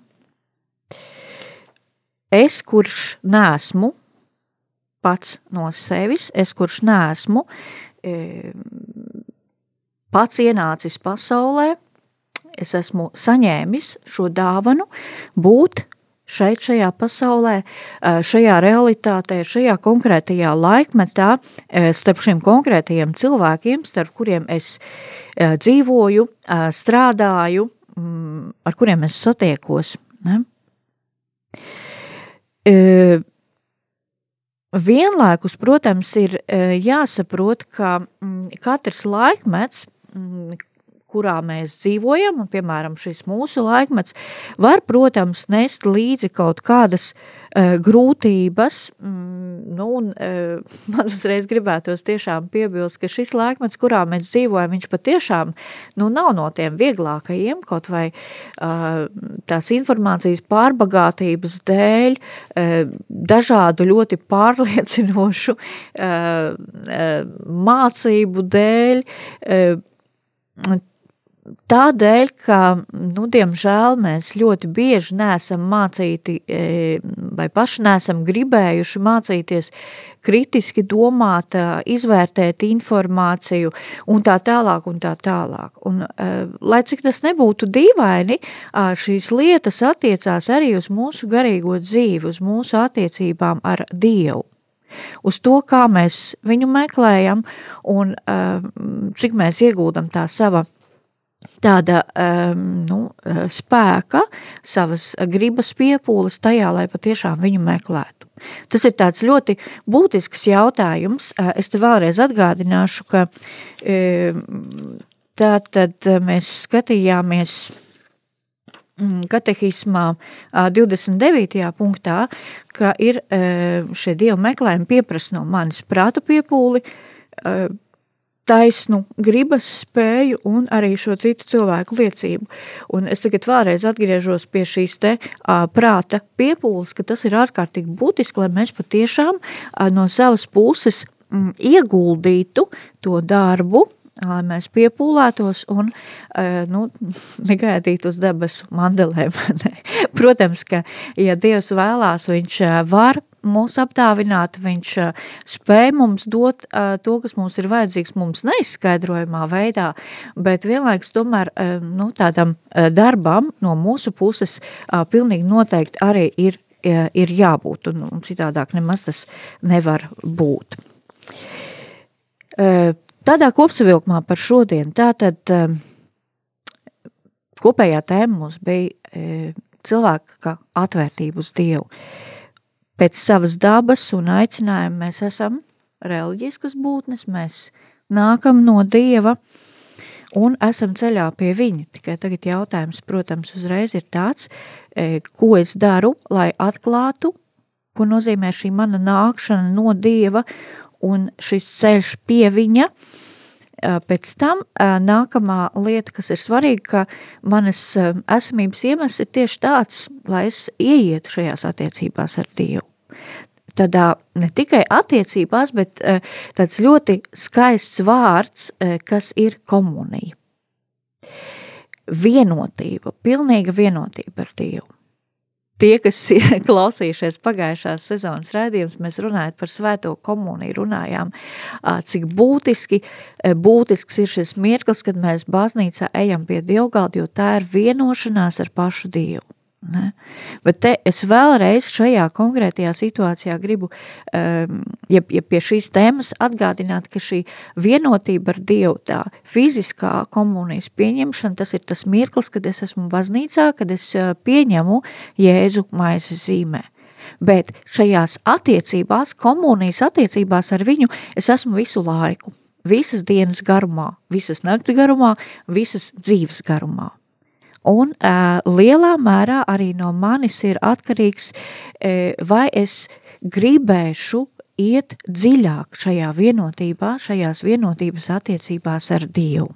Es, kurš nesmu pats no sevis, es, kurš nesmu pats ienācis pasaulē, es esmu saņēmis šo dāvanu būt šeit, šajā pasaulē, e, šajā realitātē, šajā konkrētajā laikmetā, e, starp šiem konkrētajiem cilvēkiem, starp kuriem es e, dzīvoju, strādāju, ar kuriem es satiekos. Ne? Vienlaikus, protams, ir jāsaprot, ka mm, katrs laikmets, mm, kurā mēs dzīvojam, un, piemēram, šis mūsu laikmets, var, protams, nest līdzi kaut kādas uh, grūtības, mm, nu, un uh, [LAUGHS] man uzreiz gribētos tiešām piebilst, ka šis laikmets, kurā mēs dzīvojam, viņš patiešām, nu, nav no tiem vieglākajiem, kaut vai uh, tās informācijas pārbagātības dēļ, dažādu ļoti pārliecinošu mācību dēļ, Tādēļ, ka, nu, diemžēl mēs ļoti bieži neesam mācīti e, vai paši neesam gribējuši mācīties kritiski domāt, e, izvērtēt informāciju un tā tālāk un tā tālāk. Un, e, lai cik tas nebūtu dīvaini, šīs lietas attiecās arī uz mūsu garīgo dzīvi, uz mūsu attiecībām ar Dievu uz to, kā mēs viņu meklējam un cik mēs iegūdam tā sava tāda um, nu, spēka, savas gribas piepūles tajā, lai patiešām viņu meklētu. Tas ir tāds ļoti būtisks jautājums. Es te vēlreiz atgādināšu, ka um, tā tad mēs skatījāmies mm, katehismā 29. punktā, ka ir šie dievu meklējumi pieprasa no manis prātu piepūli, taisnu gribas spēju un arī šo citu cilvēku liecību. Un es tagad vēlreiz atgriežos pie šīs te uh, prāta piepūles, ka tas ir ārkārtīgi būtiski, lai mēs patiešām uh, no savas puses mm, ieguldītu to darbu, lai mēs piepūlētos un nu, [LAUGHS] negaidītu uz debesu mandelēm. [LAUGHS] Protams, ka, ja Dievs vēlās, viņš var mūs apdāvināt, viņš spēj mums dot to, kas mums ir vajadzīgs mums neizskaidrojumā veidā, bet vienlaiks tomēr nu, tādam darbam no mūsu puses pilnīgi noteikti arī ir, ir jābūt, un, un citādāk nemaz tas nevar būt. Tādā kopsavilkumā par šodien, tātad kopējā tēma mums bija cilvēka atvērtību uz Dievu pēc savas dabas un aicinājuma mēs esam reliģiskas būtnes, mēs nākam no Dieva un esam ceļā pie viņa. Tikai tagad jautājums, protams, uzreiz ir tāds, e, ko es daru, lai atklātu, ko nozīmē šī mana nākšana no Dieva un šis ceļš pie viņa, e, Pēc tam e, nākamā lieta, kas ir svarīga, ka manas esamības iemesls ir tieši tāds, lai es ieietu šajās attiecībās ar Dievu. tādā ne tikai attiecībās, bet tāds ļoti skaists vārds, kas ir komunija. Vienotība, pilnīga vienotība ar Dievu tie, kas ir [LAUGHS] klausījušies pagājušās sezonas rēdījums, mēs runājam par svēto komuniju, runājām, cik būtiski, būtisks ir šis mirklis, kad mēs baznīcā ejam pie dievgalda, jo tā ir vienošanās ar pašu Dievu. Ne? Bet te es vēlreiz šajā konkrētajā situācijā gribu, um, ja, ja pie šīs tēmas atgādināt, ka šī vienotība ar Dievu, tā fiziskā komunijas pieņemšana, tas ir tas mirklis, kad es esmu baznīcā, kad es uh, pieņemu Jēzu maizes zīmē. Bet šajās attiecībās, komunijas attiecībās ar viņu, es esmu visu laiku, visas dienas garumā, visas nakts garumā, visas dzīves garumā. Un uh, lielā mērā arī no manis ir atkarīgs, uh, vai es gribēšu iet dziļāk šajā vienotībā, šajās vienotības attiecībās ar Dievu.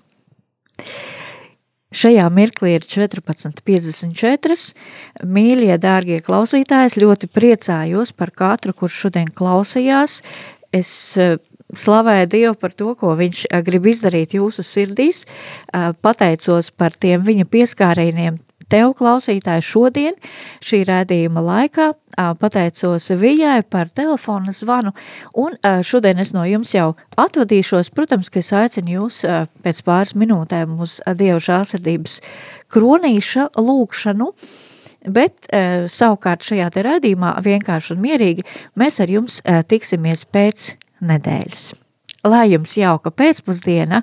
Šajā mirklī ir 14.54. Mīļie, dārgie klausītāji, es ļoti priecājos par katru, kurš šodien klausījās. Es slavēju Dievu par to, ko viņš eh, grib izdarīt jūsu sirdīs, eh, pateicos par tiem viņa pieskārēniem tev, klausītāji, šodien, šī rēdījuma laikā, eh, pateicos viņai par telefona zvanu, un šodien es no jums jau atvadīšos, protams, ka es aicinu jūs pēc pāris minūtēm uz Dievu žāsirdības kronīša lūkšanu, Bet savukārt šajā te rādījumā vienkārši un mierīgi mēs ar jums tiksimies pēc nedēļas. Lai jums jauka pēcpusdiena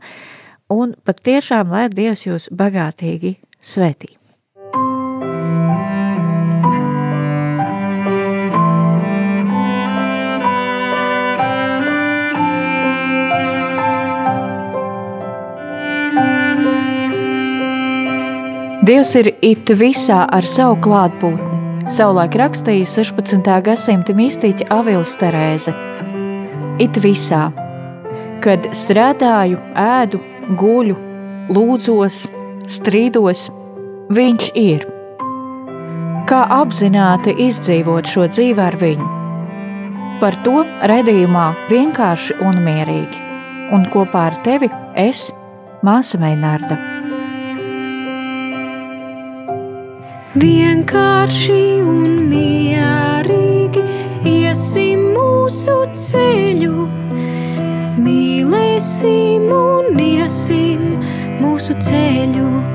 un pat tiešām, lai Dievs jūs bagātīgi svētī. Dievs ir it visā ar savu klātbūtni. Savulaik rakstīja 16. gadsimta mistiķa Avils Terēze – it visā, kad strādāju, ēdu, guļu, lūdzos, strīdos, viņš ir. Kā apzināti izdzīvot šo dzīvi ar viņu? Par to redzējumā vienkārši un mierīgi, un kopā ar tevi es, māsa Meinārda. Vienkārši un mierīgi iesim mūsu ceļu, mīlēsim un iesim mūsu ceļu.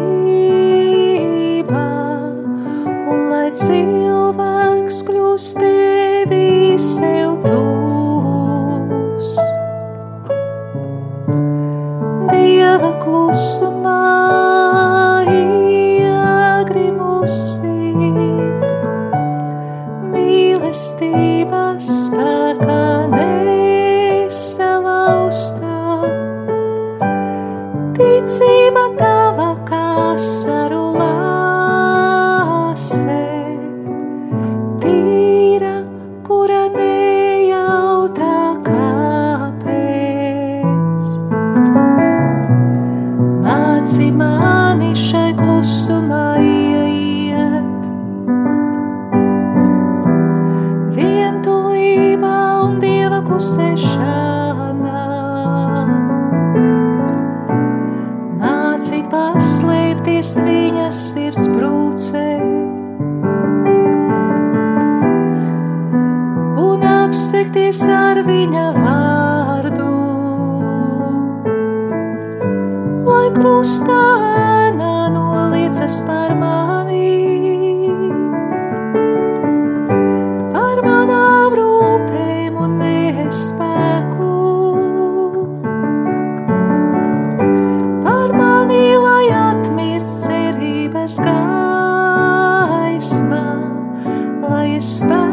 está.